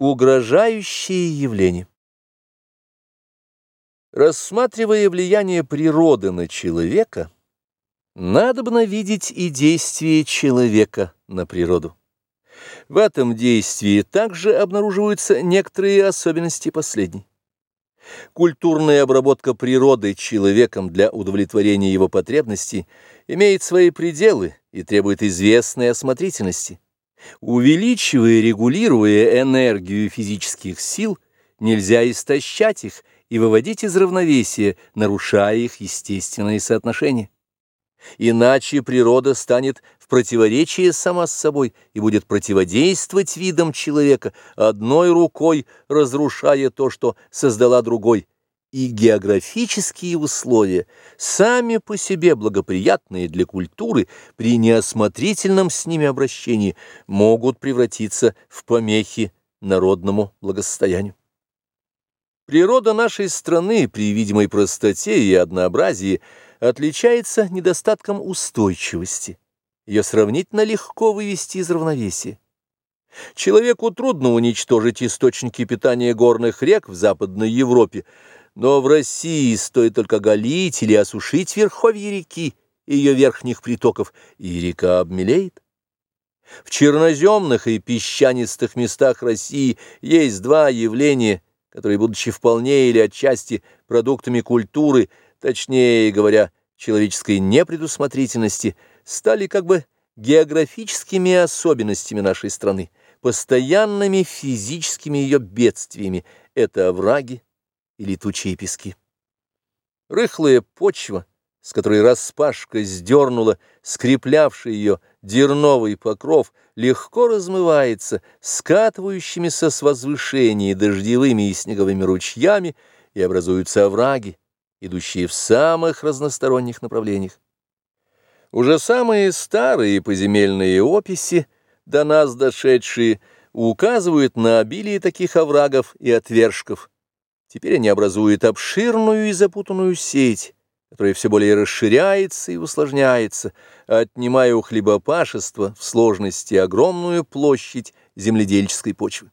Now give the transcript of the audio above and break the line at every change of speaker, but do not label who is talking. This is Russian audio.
Угрожающие явления. Рассматривая влияние природы на человека, надо бы видеть и действие человека на природу. В этом действии также обнаруживаются некоторые особенности последней. Культурная обработка природы человеком для удовлетворения его потребностей имеет свои пределы и требует известной осмотрительности. Увеличивая и регулируя энергию физических сил, нельзя истощать их и выводить из равновесия, нарушая их естественные соотношения. Иначе природа станет в противоречии сама с собой и будет противодействовать видам человека, одной рукой разрушая то, что создала другой, и географические условия, сами по себе благоприятные для культуры, при неосмотрительном с ними обращении, могут превратиться в помехи народному благосостоянию. Природа нашей страны при видимой простоте и однообразии отличается недостатком устойчивости. Ее сравнительно легко вывести из равновесия. Человеку трудно уничтожить источники питания горных рек в Западной Европе, но в России стоит только голить или осушить верховье реки и ее верхних притоков, и река обмелеет. В черноземных и песчанистых местах России есть два явления, которые, будучи вполне или отчасти продуктами культуры, точнее говоря, человеческой непредусмотрительности, стали как бы географическими особенностями нашей страны, постоянными физическими ее бедствиями. Это овраги, и летучие пески. Рыхлая почва, с которой распашка сдернула скреплявший ее дерновый покров, легко размывается скатывающимися с возвышений дождевыми и снеговыми ручьями, и образуются овраги, идущие в самых разносторонних направлениях. Уже самые старые поземельные описи, до нас дошедшие, указывают на обилие таких оврагов и отвержков, Теперь они образуют обширную и запутанную сеть, которая все более расширяется и усложняется, отнимая у хлебопашества в сложности огромную площадь земледельческой почвы.